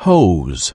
hose.